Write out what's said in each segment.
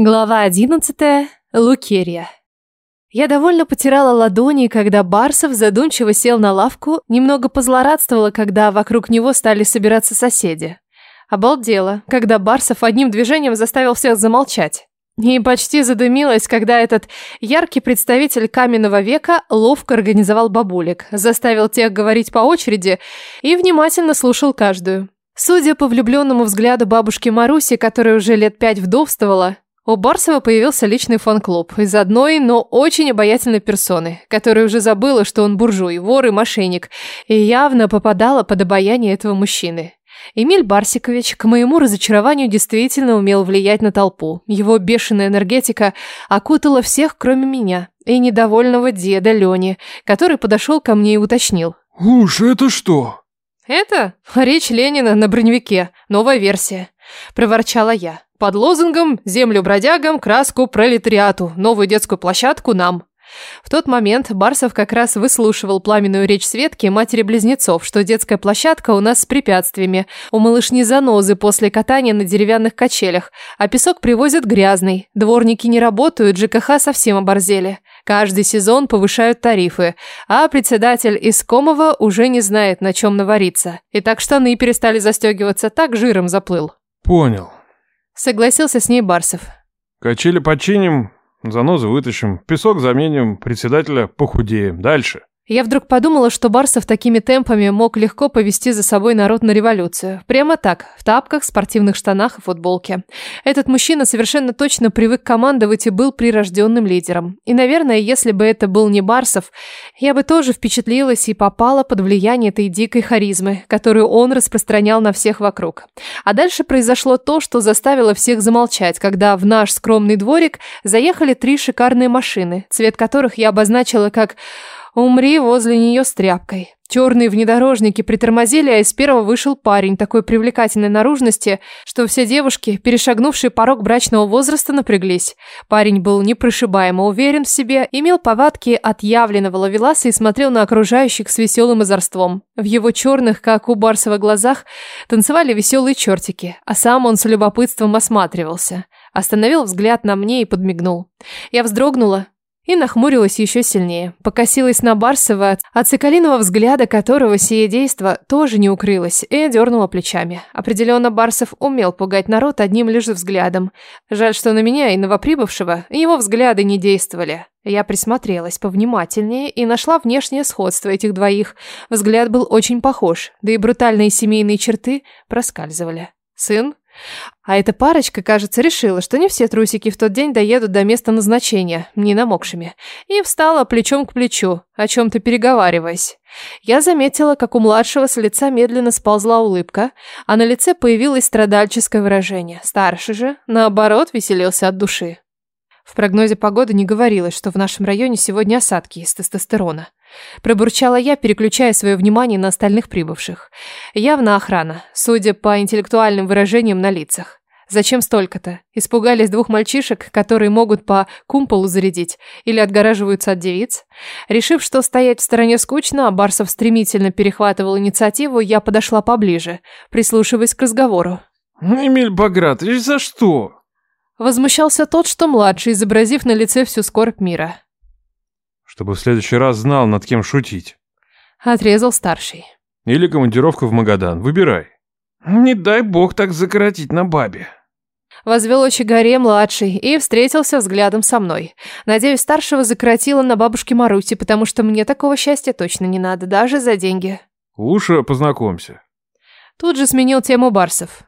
Глава одиннадцатая. Лукерия. Я довольно потирала ладони, когда Барсов задумчиво сел на лавку, немного позлорадствовала, когда вокруг него стали собираться соседи. Обалдела, когда Барсов одним движением заставил всех замолчать. И почти задымилась, когда этот яркий представитель каменного века ловко организовал бабулек, заставил тех говорить по очереди и внимательно слушал каждую. Судя по влюбленному взгляду бабушки Маруси, которая уже лет пять вдовствовала, у Барсова появился личный фан-клуб из одной, но очень обаятельной персоны, которая уже забыла, что он буржуй, вор и мошенник, и явно попадала под обаяние этого мужчины. Эмиль Барсикович, к моему разочарованию, действительно умел влиять на толпу. Его бешеная энергетика окутала всех, кроме меня, и недовольного деда Лени, который подошел ко мне и уточнил. «Уж это что?» «Это речь Ленина на броневике, новая версия», – проворчала я. Под лозунгом «Землю бродягам, краску пролетариату, новую детскую площадку нам». В тот момент Барсов как раз выслушивал пламенную речь Светки, матери-близнецов, что детская площадка у нас с препятствиями, у малышни занозы после катания на деревянных качелях, а песок привозят грязный, дворники не работают, ЖКХ совсем оборзели. Каждый сезон повышают тарифы, а председатель Искомова уже не знает, на чем навариться. И так штаны перестали застегиваться, так жиром заплыл. Понял. Согласился с ней Барсов. Качели починим, занозы вытащим, песок заменим, председателя похудеем. Дальше. Я вдруг подумала, что Барсов такими темпами мог легко повести за собой народ на революцию. Прямо так, в тапках, спортивных штанах и футболке. Этот мужчина совершенно точно привык командовать и был прирожденным лидером. И, наверное, если бы это был не Барсов, я бы тоже впечатлилась и попала под влияние этой дикой харизмы, которую он распространял на всех вокруг. А дальше произошло то, что заставило всех замолчать, когда в наш скромный дворик заехали три шикарные машины, цвет которых я обозначила как Умри возле нее с тряпкой. Черные внедорожники притормозили, а из первого вышел парень такой привлекательной наружности, что все девушки, перешагнувшие порог брачного возраста, напряглись. Парень был непрошибаемо уверен в себе, имел повадки отъявленного ловеласа и смотрел на окружающих с веселым озорством. В его черных, как у Барсова, глазах танцевали веселые чертики, а сам он с любопытством осматривался. Остановил взгляд на мне и подмигнул. Я вздрогнула, и нахмурилась еще сильнее. Покосилась на Барсова, от соколиного взгляда которого сие действо тоже не укрылось, и дернула плечами. Определенно Барсов умел пугать народ одним лишь взглядом. Жаль, что на меня и новоприбывшего его взгляды не действовали. Я присмотрелась повнимательнее и нашла внешнее сходство этих двоих. Взгляд был очень похож, да и брутальные семейные черты проскальзывали. Сын а эта парочка, кажется, решила, что не все трусики в тот день доедут до места назначения, не намокшими, и встала плечом к плечу, о чем-то переговариваясь. Я заметила, как у младшего с лица медленно сползла улыбка, а на лице появилось страдальческое выражение. Старший же, наоборот, веселился от души. В прогнозе погоды не говорилось, что в нашем районе сегодня осадки из тестостерона. Пробурчала я, переключая свое внимание на остальных прибывших. Явно охрана, судя по интеллектуальным выражениям на лицах. Зачем столько-то? Испугались двух мальчишек, которые могут по кумполу зарядить или отгораживаются от девиц? Решив, что стоять в стороне скучно, а Барсов стремительно перехватывал инициативу, я подошла поближе, прислушиваясь к разговору. «Эмиль Багратович, за что?» Возмущался тот, что младший, изобразив на лице всю скорбь мира чтобы в следующий раз знал, над кем шутить. Отрезал старший. Или командировка в Магадан. Выбирай. Не дай бог так закоротить на бабе. Возвел очи горе младший и встретился взглядом со мной. Надеюсь, старшего закоротило на бабушке Маруси, потому что мне такого счастья точно не надо, даже за деньги. Лучше познакомься. Тут же сменил тему Барсов.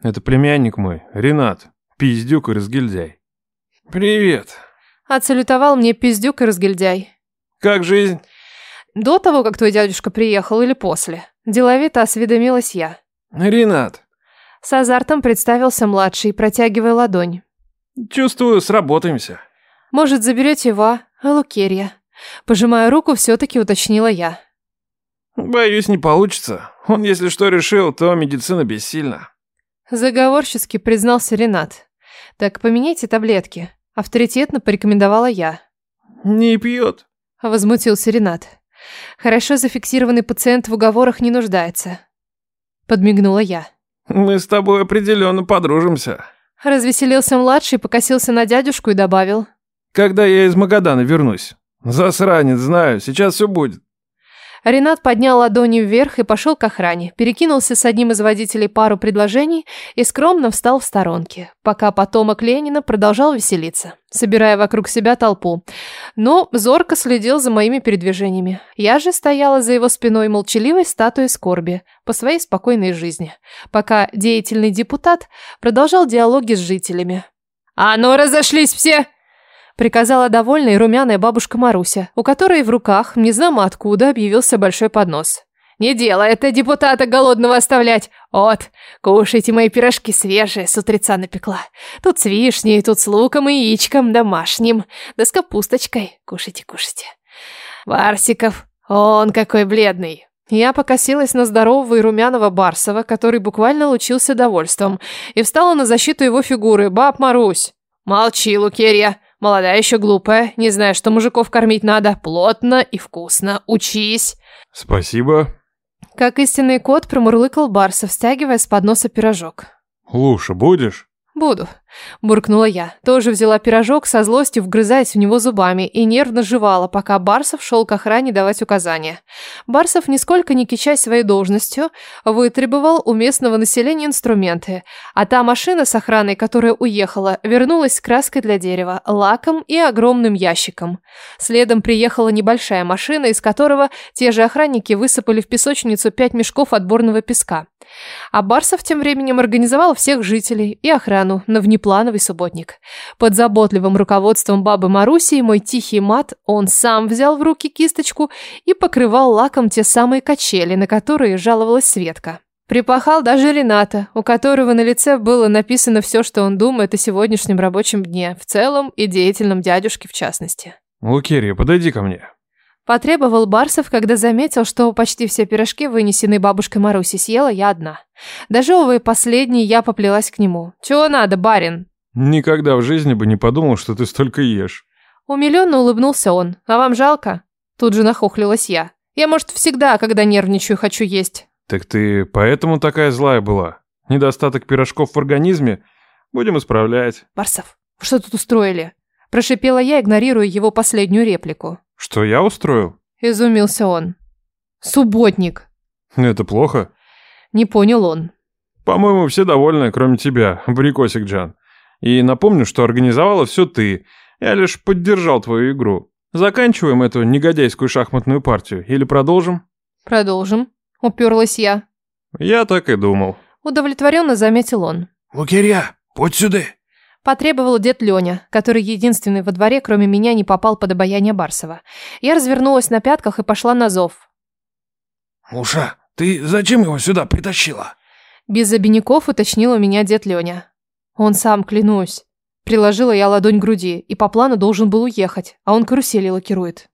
Это племянник мой, Ренат, пиздюк и разгильдяй. Привет. Отсалютовал мне пиздюк и разгильдяй. «Как жизнь?» «До того, как твой дядюшка приехал, или после?» Деловито осведомилась я. «Ренат». С азартом представился младший, протягивая ладонь. «Чувствую, сработаемся». «Может, заберете его, Лукерья?» Пожимая руку, все-таки уточнила я. «Боюсь, не получится. Он, если что решил, то медицина бессильна». Заговорчески признался Ренат. «Так поменяйте таблетки. Авторитетно порекомендовала я. «Не пьет», – возмутился Ренат. «Хорошо зафиксированный пациент в уговорах не нуждается», – подмигнула я. «Мы с тобой определенно подружимся», Развеселился младший, покосился на дядюшку и добавил. Когда я из Магадана вернусь? Засранец, знаю, сейчас все будет. Ренат поднял ладони вверх и пошел к охране, перекинулся с одним из водителей пару предложений и скромно встал в сторонке, пока потомок Ленина продолжал веселиться, собирая вокруг себя толпу. Но зорко следил за моими передвижениями. Я же стояла за его спиной молчаливой статуей скорби по своей спокойной жизни, пока деятельный депутат продолжал диалоги с жителями. «А ну, разошлись все!» Приказала довольная и румяная бабушка Маруся, у которой в руках, не знамо откуда, объявился большой поднос. «Не дело это депутата голодного оставлять! Вот, кушайте мои пирожки свежие, с утреца напекла. Тут с вишней, тут с луком и яичком домашним, да с капусточкой. Кушайте, кушайте. Барсиков, он какой бледный!» Я покосилась на здорового и румяного Барсова, который буквально лучился довольством, и встала на защиту его фигуры. «Баб Марусь!» «Молчи, Лукерья!» Молодая еще глупая, не знаю, что мужиков кормить надо. Плотно и вкусно. Учись. Спасибо. Как истинный кот промурлыкал Барсов, стягивая с подноса пирожок. Луша, будешь? «Буду», – буркнула я. Тоже взяла пирожок, со злостью вгрызаясь в него зубами, и нервно жевала, пока Барсов шел к охране давать указания. Барсов, нисколько не кичась своей должностью, вытребовал у местного населения инструменты, а та машина с охраной, которая уехала, вернулась с краской для дерева, лаком и огромным ящиком. Следом приехала небольшая машина, из которого те же охранники высыпали в песочницу пять мешков отборного песка. А Барсов тем временем организовал всех жителей и охрану на внеплановый субботник. Под заботливым руководством бабы Маруси и мой тихий мат он сам взял в руки кисточку и покрывал лаком те самые качели, на которые жаловалась Светка. Припахал даже Рената, у которого на лице было написано все, что он думает о сегодняшнем рабочем дне, в целом и деятельном дядюшке в частности. «Лукерья, подойди ко мне», Потребовал Барсов, когда заметил, что почти все пирожки, вынесенные бабушкой Маруси, съела я одна. Дожевывая последний, я поплелась к нему. «Чего надо, барин?» «Никогда в жизни бы не подумал, что ты столько ешь». Умиленно улыбнулся он. «А вам жалко?» Тут же нахохлилась я. «Я, может, всегда, когда нервничаю, хочу есть». «Так ты поэтому такая злая была? Недостаток пирожков в организме? Будем исправлять». «Барсов, что тут устроили?» Прошипела я, игнорируя его последнюю реплику. Что я устроил? Изумился он. Субботник. Это плохо? Не понял он. По-моему, все довольны, кроме тебя, Брикосик Джан. И напомню, что организовала все ты. Я лишь поддержал твою игру. Заканчиваем эту негодяйскую шахматную партию или продолжим? Продолжим. Уперлась я. Я так и думал. Удовлетворенно заметил он. Лукерья, будь сюда. Потребовал дед Леня, который единственный во дворе, кроме меня, не попал под обаяние Барсова. Я развернулась на пятках и пошла на зов. «Уша, ты зачем его сюда притащила?» Без обиняков уточнил у меня дед Леня. Он сам, клянусь. Приложила я ладонь к груди, и по плану должен был уехать, а он карусели лакирует.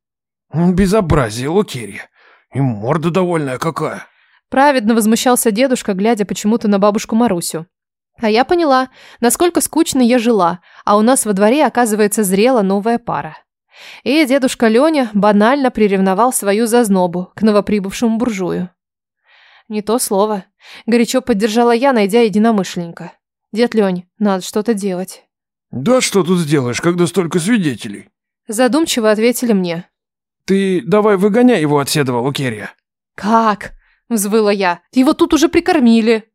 «Безобразие, Лукерья. И морда довольная какая». Праведно возмущался дедушка, глядя почему-то на бабушку Марусю. А я поняла, насколько скучно я жила, а у нас во дворе, оказывается, зрела новая пара. И дедушка Леня банально приревновал свою зазнобу к новоприбывшему буржую. Не то слово. Горячо поддержала я, найдя единомышленника. Дед Лень, надо что-то делать. Да что тут сделаешь, когда столько свидетелей? Задумчиво ответили мне. Ты давай выгоняй его от седова, Лукерья. Как? Взвыла я. Его тут уже прикормили.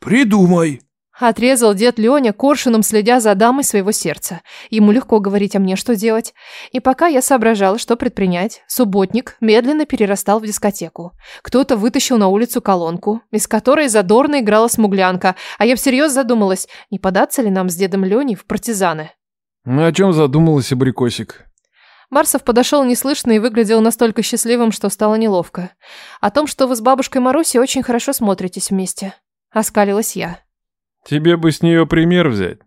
Придумай. Отрезал дед Леня, коршуном следя за дамой своего сердца. Ему легко говорить, а мне что делать? И пока я соображала, что предпринять, субботник медленно перерастал в дискотеку. Кто-то вытащил на улицу колонку, из которой задорно играла смуглянка, а я всерьез задумалась, не податься ли нам с дедом Леней в партизаны. Ну о чем задумалась абрикосик? Марсов подошел неслышно и выглядел настолько счастливым, что стало неловко. О том, что вы с бабушкой Марусей очень хорошо смотритесь вместе. Оскалилась я. Тебе бы с нее пример взять.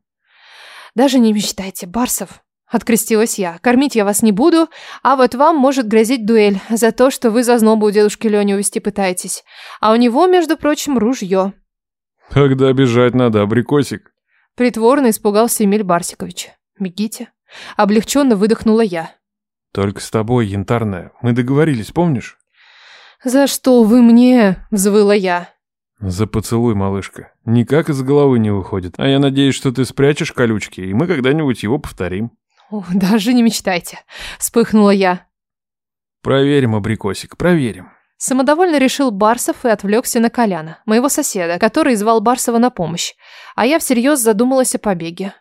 Даже не мечтайте, Барсов. Открестилась я. Кормить я вас не буду, а вот вам может грозить дуэль за то, что вы за знобу у дедушки Лени увести пытаетесь. А у него, между прочим, ружье. Тогда бежать надо, абрикосик. Притворно испугался Эмиль Барсикович. Бегите. Облегченно выдохнула я. Только с тобой, янтарная. Мы договорились, помнишь? За что вы мне? Взвыла я. За поцелуй, малышка. Никак из головы не выходит. А я надеюсь, что ты спрячешь колючки, и мы когда-нибудь его повторим. О, даже не мечтайте. Вспыхнула я. Проверим, абрикосик, проверим. Самодовольно решил Барсов и отвлекся на Коляна, моего соседа, который звал Барсова на помощь. А я всерьез задумалась о побеге.